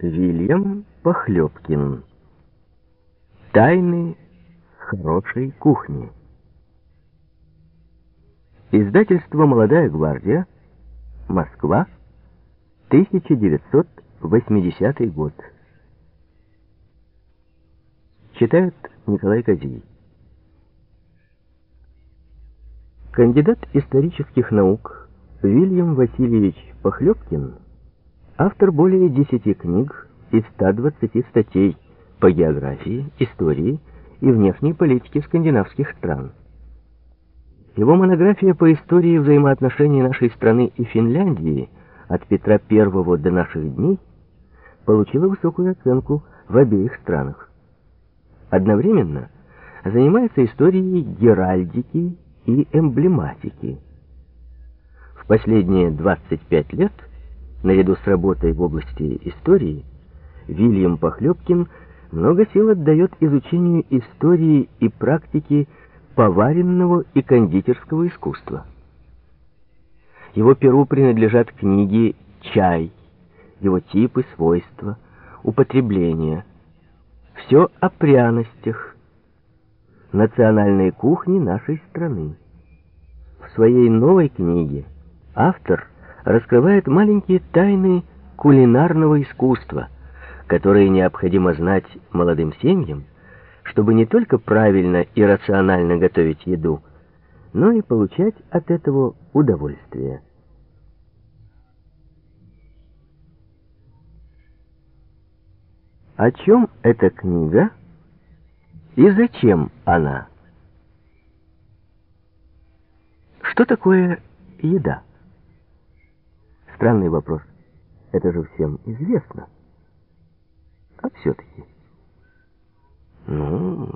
Вильям Похлебкин. Тайны хорошей кухни. Издательство «Молодая гвардия», Москва, 1980 год. Читает Николай Козий. Кандидат исторических наук Вильям Васильевич Похлебкин – Автор более 10 книг и 120 статей по географии, истории и внешней политике скандинавских стран. Его монография по истории взаимоотношений нашей страны и Финляндии от Петра I до наших дней получила высокую оценку в обеих странах. Одновременно занимается историей геральдики и эмблематики. В последние 25 лет – Наряду с работой в области истории, Вильям Похлебкин много сил отдает изучению истории и практики поваренного и кондитерского искусства. Его перу принадлежат книги «Чай», его типы, свойства, употребления. Все о пряностях, национальной кухне нашей страны. В своей новой книге автор – раскрывает маленькие тайны кулинарного искусства, которые необходимо знать молодым семьям, чтобы не только правильно и рационально готовить еду, но и получать от этого удовольствие. О чем эта книга и зачем она? Что такое еда? Странный вопрос. Это же всем известно. А все-таки... Ну,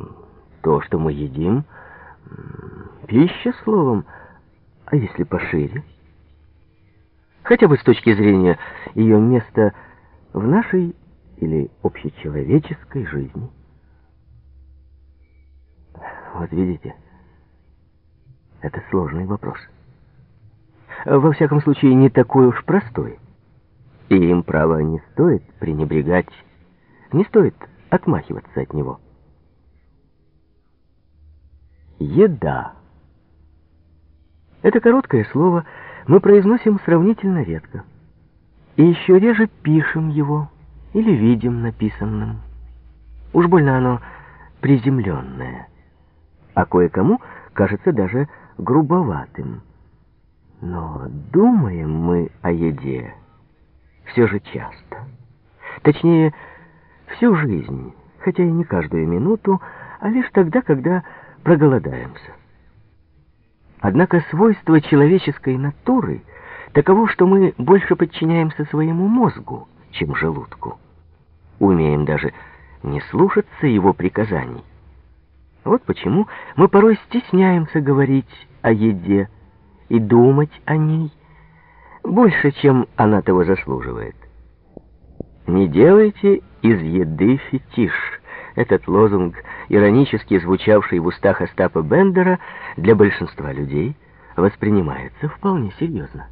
то, что мы едим, пища, словом, а если пошире? Хотя бы с точки зрения ее места в нашей или общечеловеческой жизни. Вот видите, это сложный вопрос во всяком случае, не такой уж простой. И им, право, не стоит пренебрегать, не стоит отмахиваться от него. Еда. Это короткое слово мы произносим сравнительно редко. И еще реже пишем его или видим написанным. Уж больно оно приземленное, а кое-кому кажется даже грубоватым. Но думаем мы о еде все же часто. Точнее, всю жизнь, хотя и не каждую минуту, а лишь тогда, когда проголодаемся. Однако свойство человеческой натуры таково, что мы больше подчиняемся своему мозгу, чем желудку. Умеем даже не слушаться его приказаний. Вот почему мы порой стесняемся говорить о еде, и думать о ней больше, чем она того заслуживает. Не делайте из еды фетиш. Этот лозунг, иронически звучавший в устах Остапа Бендера, для большинства людей воспринимается вполне серьезно.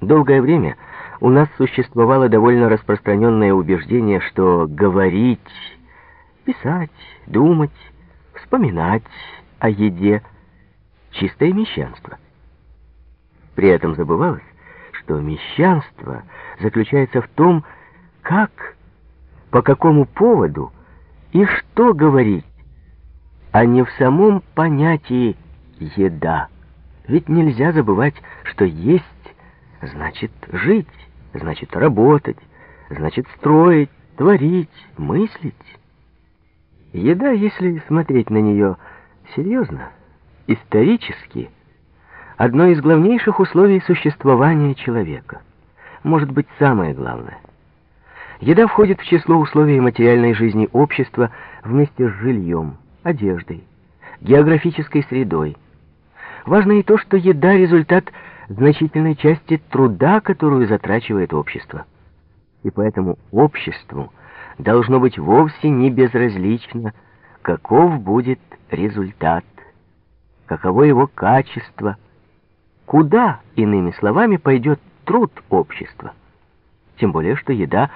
Долгое время у нас существовало довольно распространенное убеждение, что говорить, писать, думать, вспоминать о еде – чистое мещанство. При этом забывалось, что мещанство заключается в том, как, по какому поводу и что говорить, а не в самом понятии «еда». Ведь нельзя забывать, что есть значит жить, значит работать, значит строить, творить, мыслить. Еда, если смотреть на нее серьезно, исторически одно из главнейших условий существования человека. Может быть, самое главное. Еда входит в число условий материальной жизни общества вместе с жильем, одеждой, географической средой. Важно и то, что еда — результат значительной части труда, которую затрачивает общество. И поэтому обществу должно быть вовсе не безразлично, каков будет результат каково его качество, куда, иными словами, пойдет труд общества. тем более что еда